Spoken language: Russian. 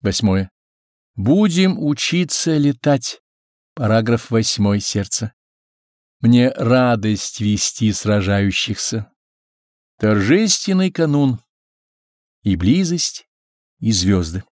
Восьмое. Будем учиться летать. Параграф восьмой сердца. Мне радость вести сражающихся. Торжественный канун и близость, и звезды.